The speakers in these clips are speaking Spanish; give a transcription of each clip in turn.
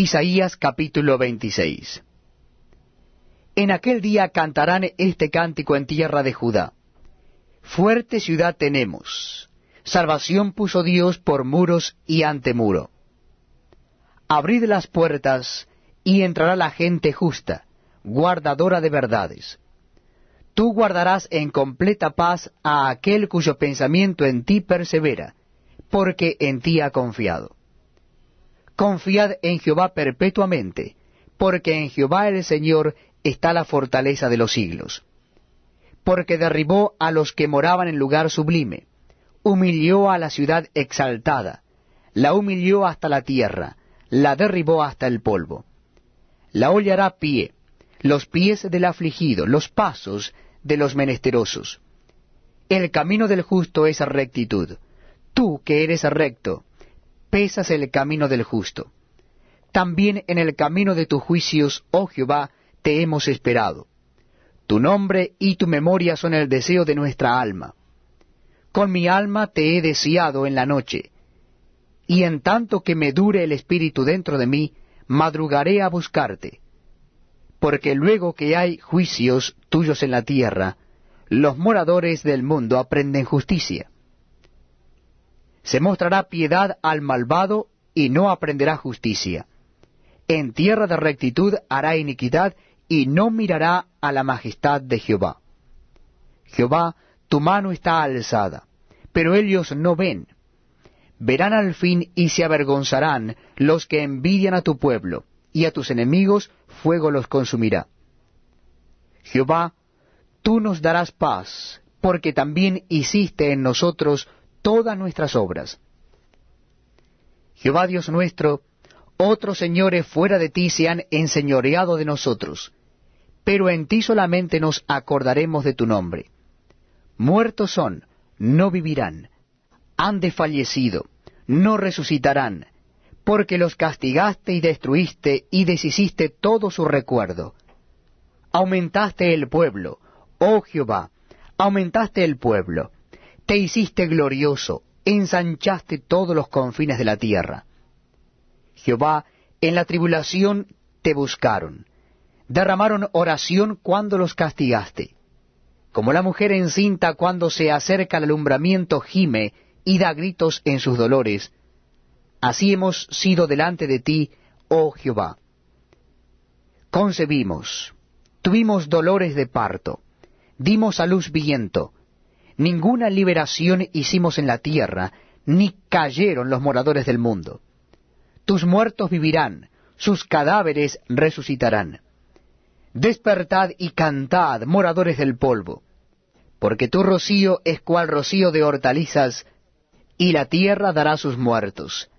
Isaías capítulo 26 En aquel día cantarán este cántico en tierra de Judá. Fuerte ciudad tenemos, salvación puso Dios por muros y ante muro. Abrid las puertas, y entrará la gente justa, guardadora de verdades. Tú guardarás en completa paz a aquel cuyo pensamiento en ti persevera, porque en ti ha confiado. Confiad en Jehová perpetuamente, porque en Jehová el Señor está la fortaleza de los siglos. Porque derribó a los que moraban en lugar sublime, humilló a la ciudad exaltada, la humilló hasta la tierra, la derribó hasta el polvo. La hollará pie, los pies del afligido, los pasos de los menesterosos. El camino del justo es rectitud. Tú que eres recto, pesas el camino del justo. También en el camino de tus juicios, oh Jehová, te hemos esperado. Tu nombre y tu memoria son el deseo de nuestra alma. Con mi alma te he deseado en la noche, y en tanto que me dure el espíritu dentro de mí, madrugaré a buscarte. Porque luego que hay juicios tuyos en la tierra, los moradores del mundo aprenden justicia. Se mostrará piedad al malvado y no aprenderá justicia. En tierra de rectitud hará iniquidad y no mirará a la majestad de Jehová. Jehová, tu mano está alzada, pero ellos no ven. Verán al fin y se avergonzarán los que envidian a tu pueblo, y a tus enemigos fuego los consumirá. Jehová, tú nos darás paz, porque también hiciste en nosotros todas nuestras obras. Jehová Dios nuestro, otros señores fuera de ti se han enseñoreado de nosotros, pero en ti solamente nos acordaremos de tu nombre. Muertos son, no vivirán, han desfallecido, no resucitarán, porque los castigaste y destruiste y deshiciste todo su recuerdo. Aumentaste el pueblo, oh Jehová, aumentaste el pueblo, te hiciste glorioso, ensanchaste todos los confines de la tierra. Jehová, en la tribulación te buscaron, derramaron oración cuando los castigaste. Como la mujer encinta cuando se acerca al alumbramiento gime y da gritos en sus dolores, así hemos sido delante de ti, oh Jehová. Concebimos, tuvimos dolores de parto, dimos a luz viento, ninguna liberación hicimos en la tierra, ni cayeron los moradores del mundo. Tus muertos vivirán, sus cadáveres resucitarán. Despertad y cantad, moradores del polvo, porque tu rocío es cual rocío de hortalizas, y la tierra dará sus muertos.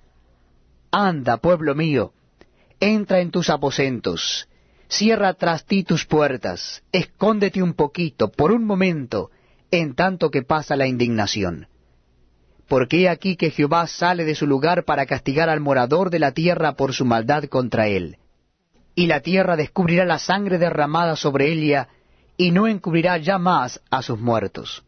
Anda, pueblo mío, entra en tus aposentos, cierra tras ti tus puertas, escóndete un poquito, por un momento, en tanto que pasa la indignación. Porque he aquí que Jehová sale de su lugar para castigar al morador de la tierra por su maldad contra él. Y la tierra descubrirá la sangre derramada sobre ella, y no encubrirá ya más a sus muertos.